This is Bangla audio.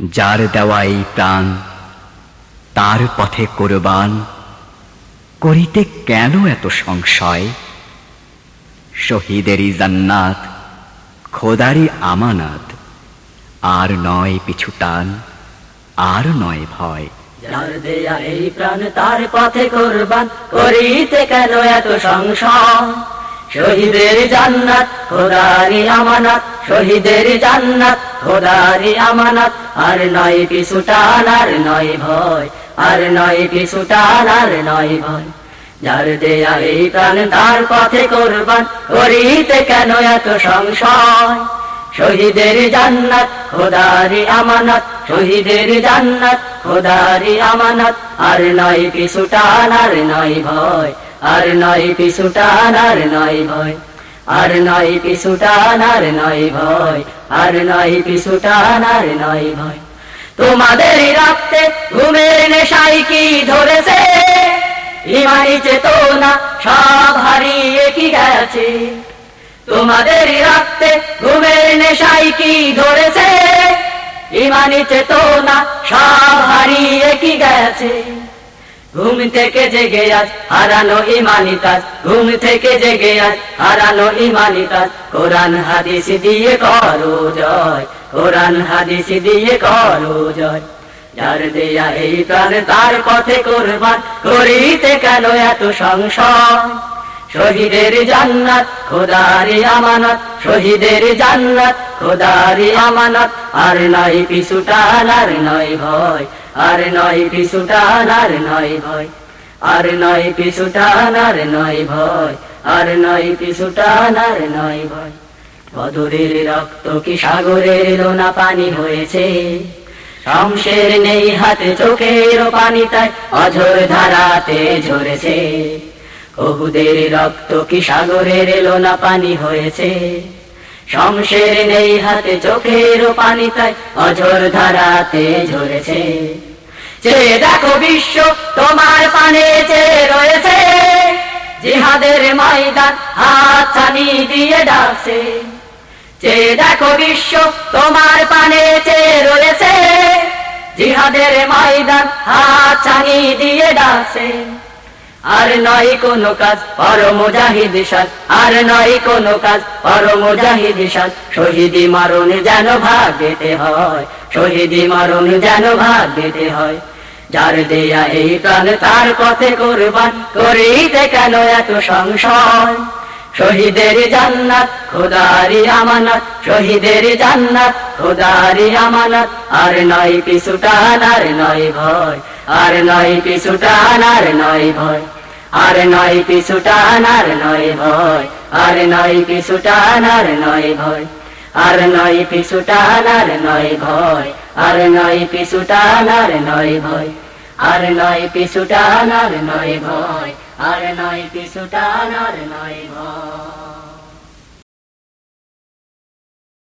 যার দেওয়া এই প্রাণ, তার পথে কোরবান, করিতে কেন এত সংশয়? শহীদেরই জান্নাত খোদারি আমানত, আর নয় পিছু টান, আর নয় ভয়। যার দেয়া এই প্রাণ, তার পথে কোরবান, করিতে কেন এত সংশয়? শহীদের জান্নাত খোদারি আমানত শহীদের জান্নাত, খোদারি আমানত। আর নয় পিছু টান আর নয় ভয়, আর নয় পিছু টান আর নয় ভয়। যার দেয়া এই প্রাণ, তার পথে কোরবান। করিতে কেন এত সংশয়? শহীদের জান্নাত, খোদারি আমানত। শহীদের জান্নাত, খোদারি আমানত। আর নয় পিছু টান আর নয় ভয়, আর নয় পিছু টান আর নয় ভয়। আর নয় পিছু টান আর নয় ভয়, আর নয় পিছু টান আর নয় ভয়। তোমাদের রাখতে ঘুমের নেশাই কি ধরেছে? ইমানি চেতনা সব হারিয়ে কি গেছে? তোমাদের রাখতে ঘুমের নেশাই কি ধরেছে? ইমানি চেতনা সব হারিয়ে কি গেছে? ঘুম থেকে জেগে আজ হারানো ইমানি কাজ ঘুম থেকে জেগে আজ হারানো ইমানি কাজ কোরআন, হাদিস দিয়ে করো জয়, কোরআন, হাদিস দিয়ে করো জয়। যার দেয়া এই প্রাণ তার পথে কোরবান, করিতে কেন এত সংশয়? শহীদের জান্নাত, খোদারি আমানত, শহীদের জান্নাত, খোদারি আমানত। আর নয় পিছু টান আর নয় ভয় আর নয় পিছু টান, আর নয় ভয়। আর নয় পিছু টান, আর নয় ভয়। আর নয় পিছু টান, আর নয় ভয়। বদরের রক্ত কি সাগরের লোনা পানি হয়েছে? শমশের নেই হাতে, চোখের পানি তাই অঝোর ধারাতে ঝরেছে। ওহুদের রক্ত কি সাগরের লোনা পানি হয়েছে? শমশের নেই হাতে, চোখের পানি তাই অঝোর ধারাতে ঝরেছে। চে দেখো বিশ্ব, তোমার পানে যে রয়েছে, জিহাদের ময়দান হাত ছানি দিয়ে ডাকছে। যে দেখো বিশ্ব, তোমার পানে যে রয়েছে, জিহাদের ময়দান হাত ছানি দিয়ে ডাকছে। আর নয় কোনো কাজ পর মুজাহিদ সাজ। আর নয় কোনো কাজ পর মুজাহিদ সাজ। শহীদি মারণ যেন ভাগ দিতে হয়, শহীদি মারণ যেন ভাগ দিতে হয়। যার দেয়া এই প্রাণ তার পথে কোরবান, করিতে কেন এত সংশয়? শহীদের জান্নাত, খোদারি আমানত, শহীদের জান্নাত, খোদারি আমানত। আর নয় পিছু টান, আর নয় ভয়, আর নয় পিছু টান, আর নয় ভয়। আর নয় পিছু টান নয় ভয়, আর নয় পিছু টান নয় ভয়, আর নয় পিছু টান নয় ভয়, আর নয় পিছু টান নয় ভয়, আর নয় পিছু টান নয় ভয়, আর নয় পিছু টান নয় ভয়।